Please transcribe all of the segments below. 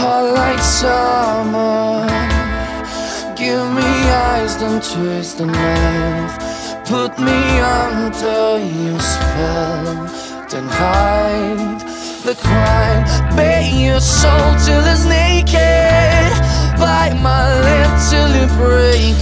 Starlight summer. Give me eyes, don't twist the knife. Put me under your spell. Then hide the crime. Bare your soul till it's naked. Bite my lip till it break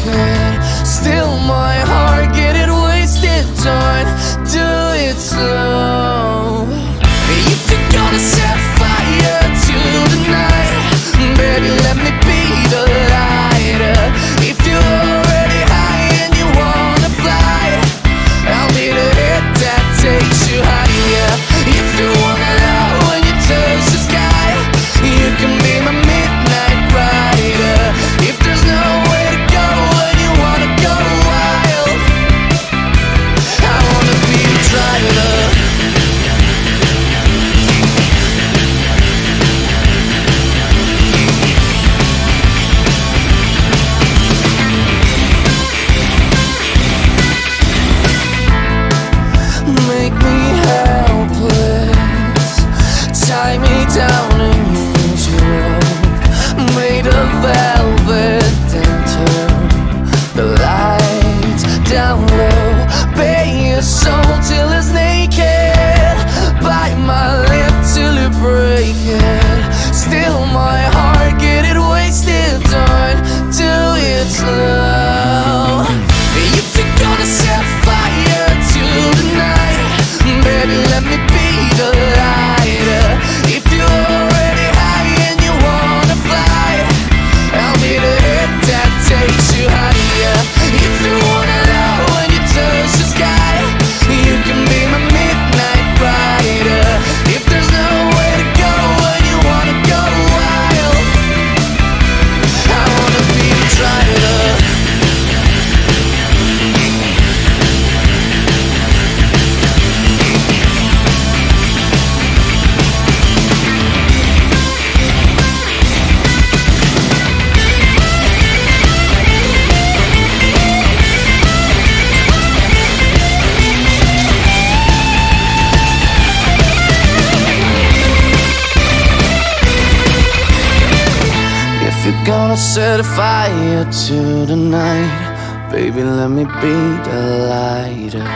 you're gonna set a fire to the night, baby, let me be the lighter.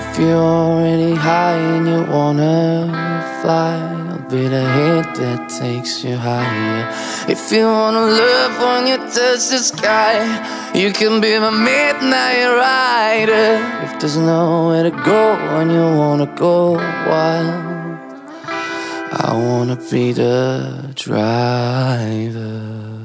If you're already high and you wanna fly, I'll be the hit that takes you higher. If you wanna love when you touch the sky, you can be my midnight rider. If there's nowhere to go when you wanna go wild, I wanna be the driver.